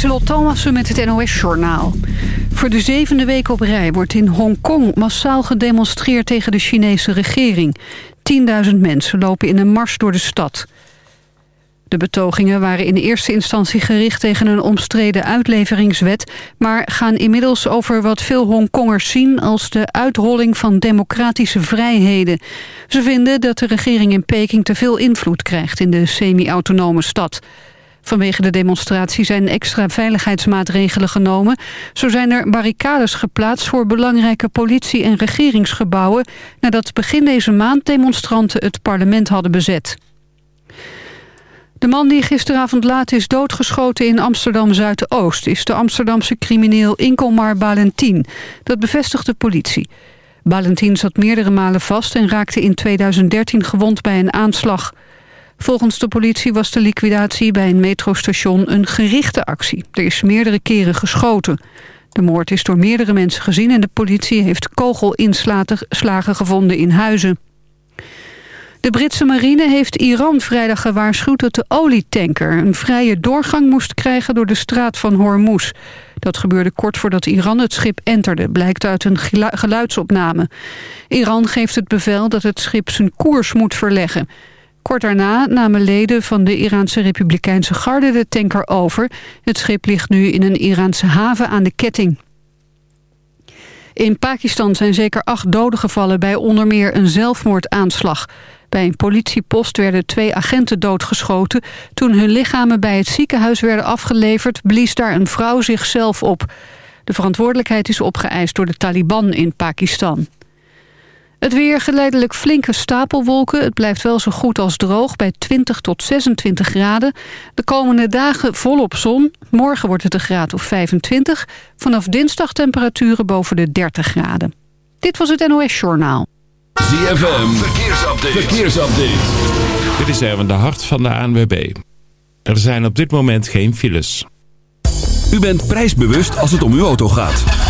Lieselot Thomassen met het NOS-journaal. Voor de zevende week op rij wordt in Hongkong massaal gedemonstreerd tegen de Chinese regering. 10.000 mensen lopen in een mars door de stad. De betogingen waren in eerste instantie gericht tegen een omstreden uitleveringswet... maar gaan inmiddels over wat veel Hongkongers zien als de uitrolling van democratische vrijheden. Ze vinden dat de regering in Peking te veel invloed krijgt in de semi-autonome stad. Vanwege de demonstratie zijn extra veiligheidsmaatregelen genomen. Zo zijn er barricades geplaatst voor belangrijke politie- en regeringsgebouwen... nadat begin deze maand demonstranten het parlement hadden bezet. De man die gisteravond laat is doodgeschoten in Amsterdam-Zuidoost... is de Amsterdamse crimineel Inkelmar Balentin. Dat bevestigt de politie. Balentin zat meerdere malen vast en raakte in 2013 gewond bij een aanslag... Volgens de politie was de liquidatie bij een metrostation een gerichte actie. Er is meerdere keren geschoten. De moord is door meerdere mensen gezien en de politie heeft kogelinslagen gevonden in huizen. De Britse marine heeft Iran vrijdag gewaarschuwd dat de olietanker een vrije doorgang moest krijgen door de straat van Hormuz. Dat gebeurde kort voordat Iran het schip enterde, blijkt uit een geluidsopname. Iran geeft het bevel dat het schip zijn koers moet verleggen. Kort daarna namen leden van de Iraanse Republikeinse Garde de tanker over. Het schip ligt nu in een Iraanse haven aan de ketting. In Pakistan zijn zeker acht doden gevallen bij onder meer een zelfmoordaanslag. Bij een politiepost werden twee agenten doodgeschoten. Toen hun lichamen bij het ziekenhuis werden afgeleverd... blies daar een vrouw zichzelf op. De verantwoordelijkheid is opgeëist door de Taliban in Pakistan. Het weer geleidelijk flinke stapelwolken. Het blijft wel zo goed als droog bij 20 tot 26 graden. De komende dagen volop zon. Morgen wordt het een graad of 25. Vanaf dinsdag temperaturen boven de 30 graden. Dit was het NOS Journaal. ZFM, verkeersupdate. verkeersupdate. Dit is Erwin de Hart van de ANWB. Er zijn op dit moment geen files. U bent prijsbewust als het om uw auto gaat.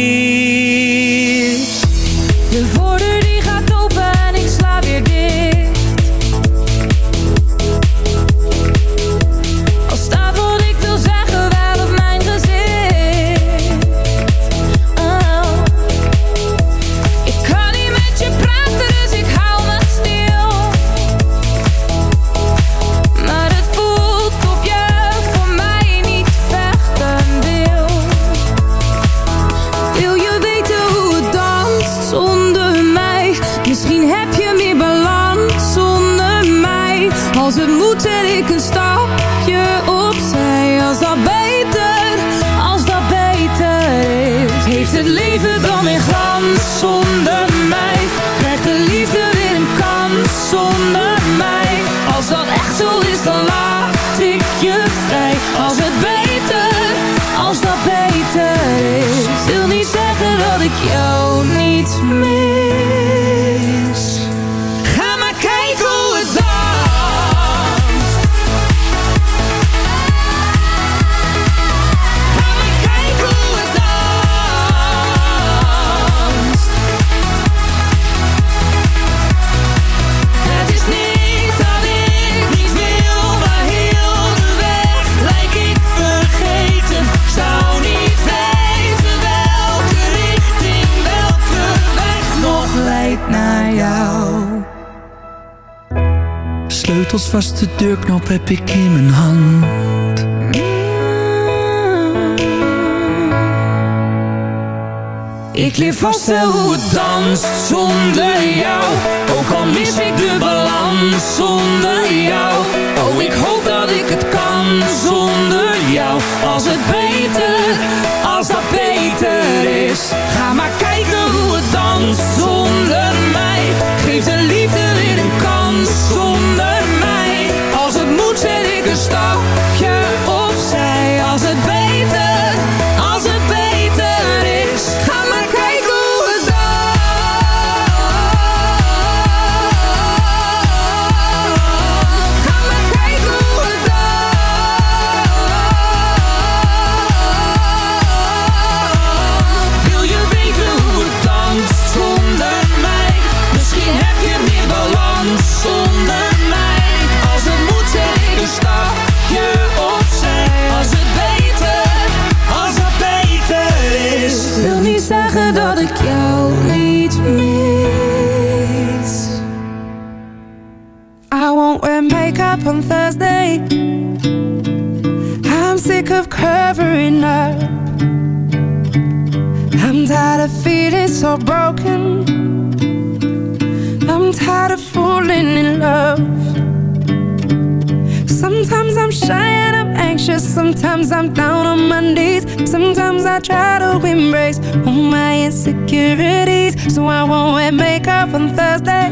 I'm. Sometimes I'm down on my knees. Sometimes I try to embrace all my insecurities. So I won't wear makeup on Thursday.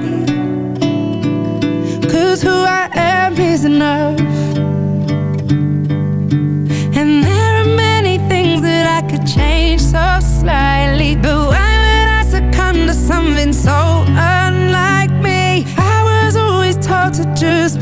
Cause who I am is enough And there are many things that I could change so slightly But why would I succumb to something so unlike me? I was always taught to just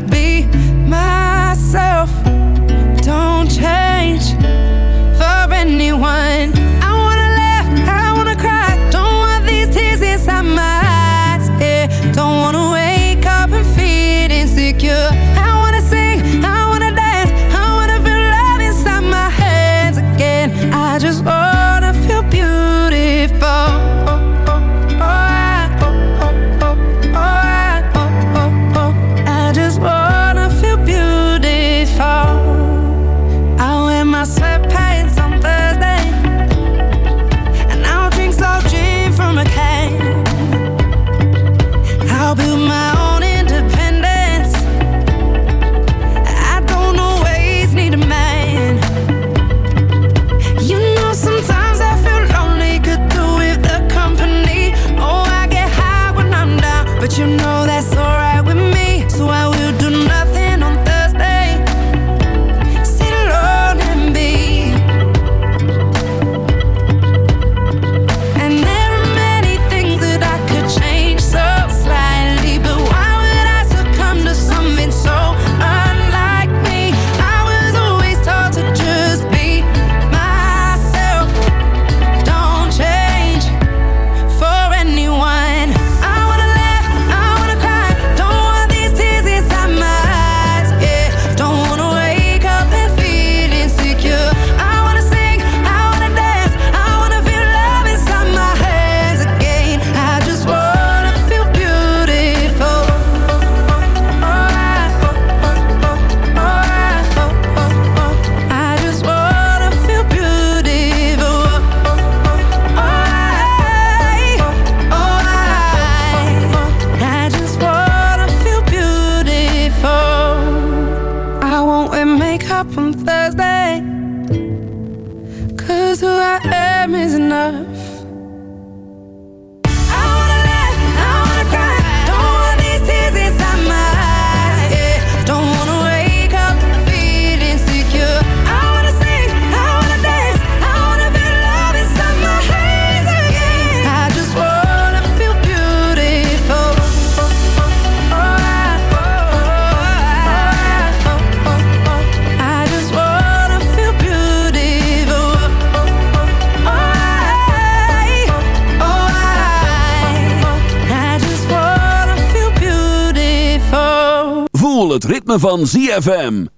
het ritme van ZFM.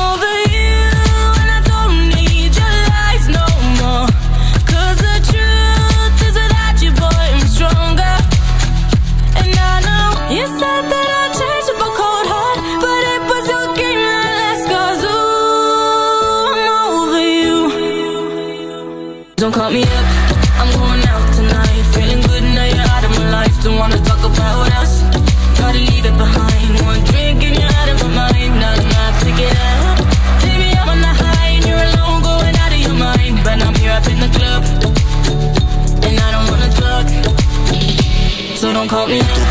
call me.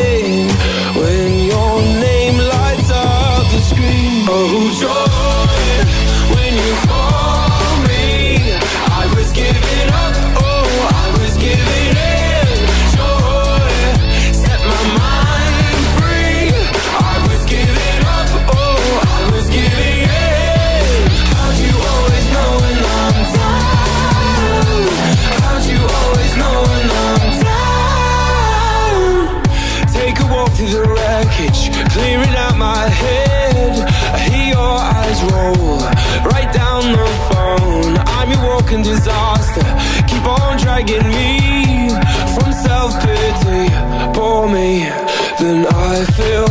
dragging me from self-pity. For me, then I feel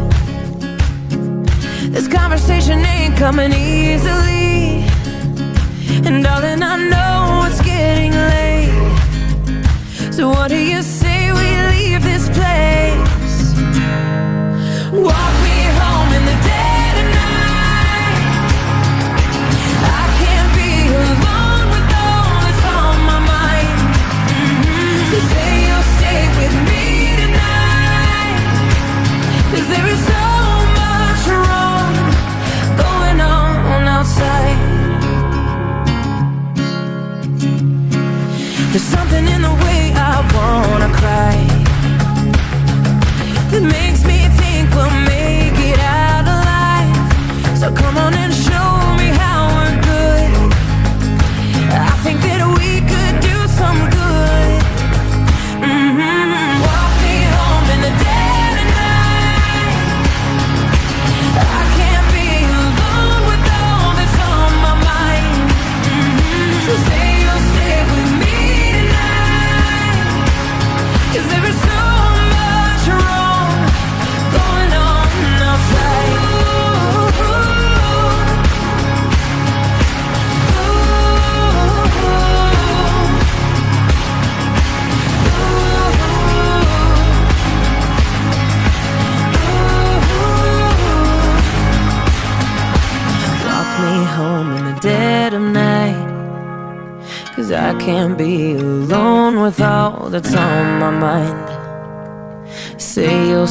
This conversation ain't coming easily. And darling, I know it's getting late.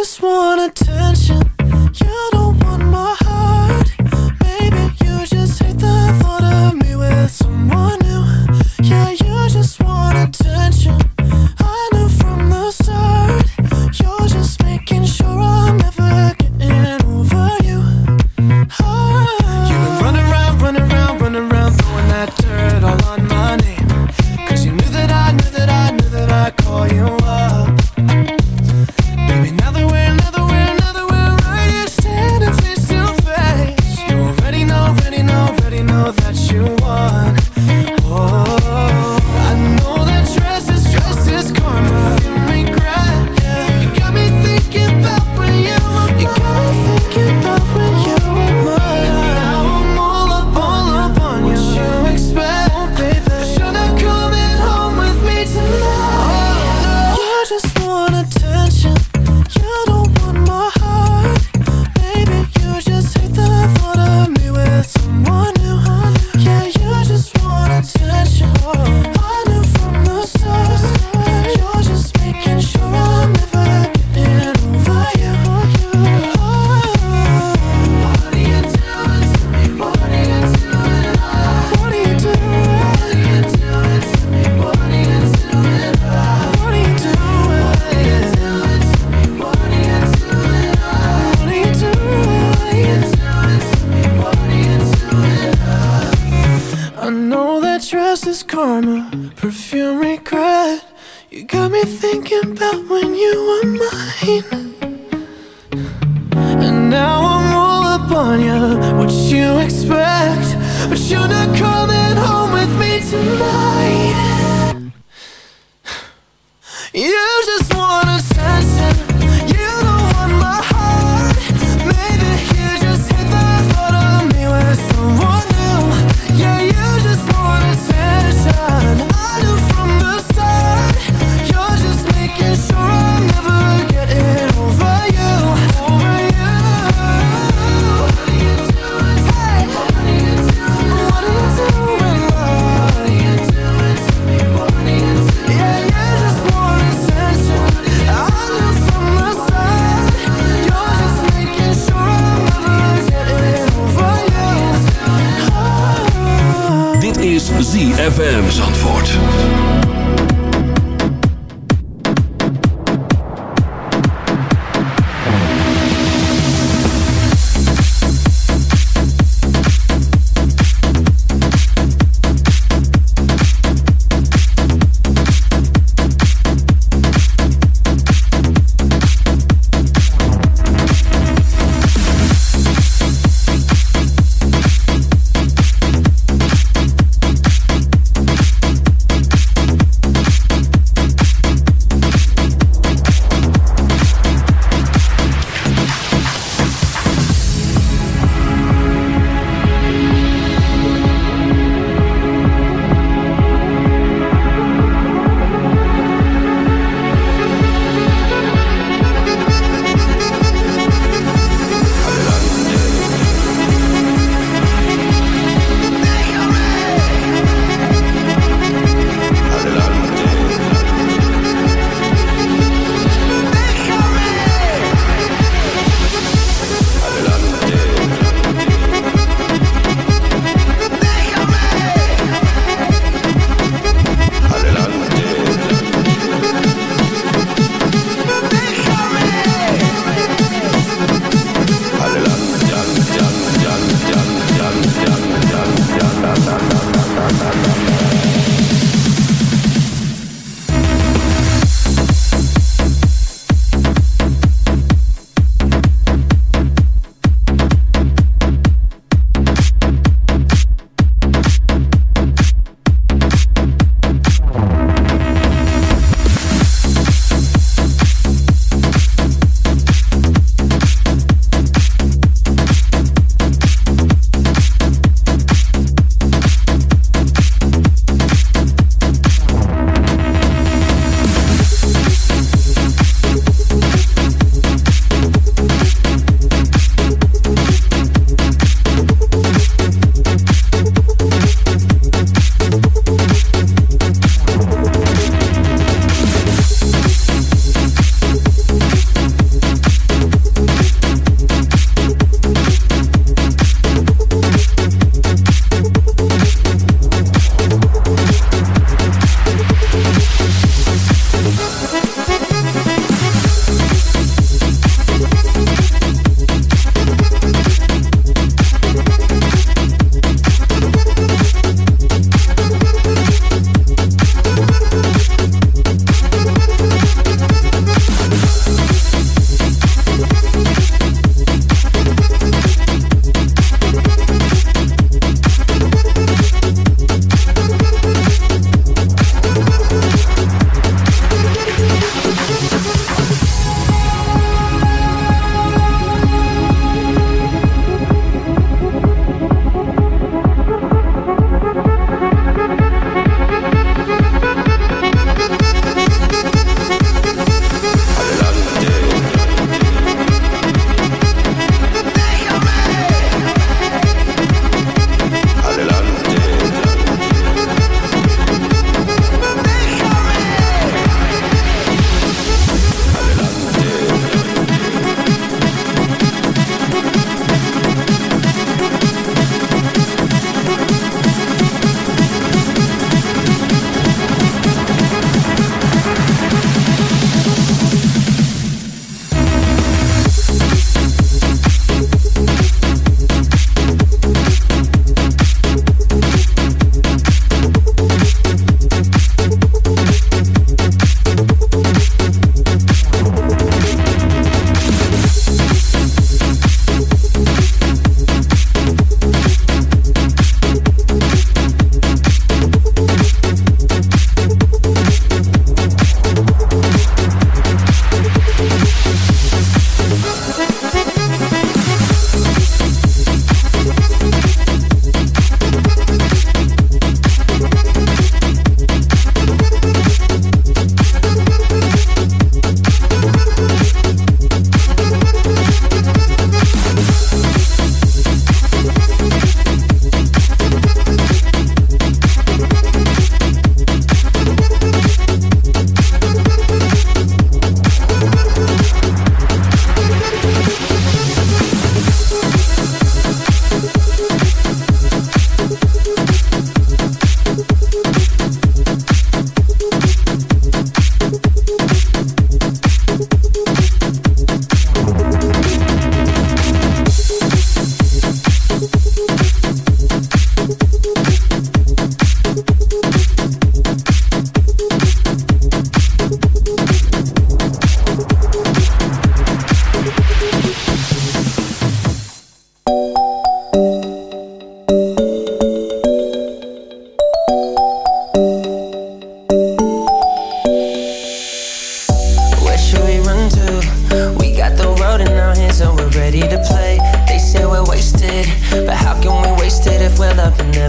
just wanna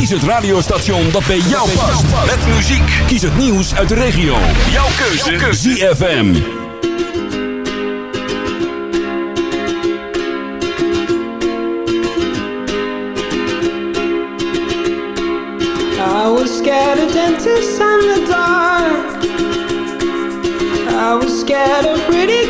Kies het radiostation dat bij jou past. Met muziek. Kies het nieuws uit de regio. Jouw keuze. Jouw. ZFM. I was scared of dentists and the dark. I was scared of pretty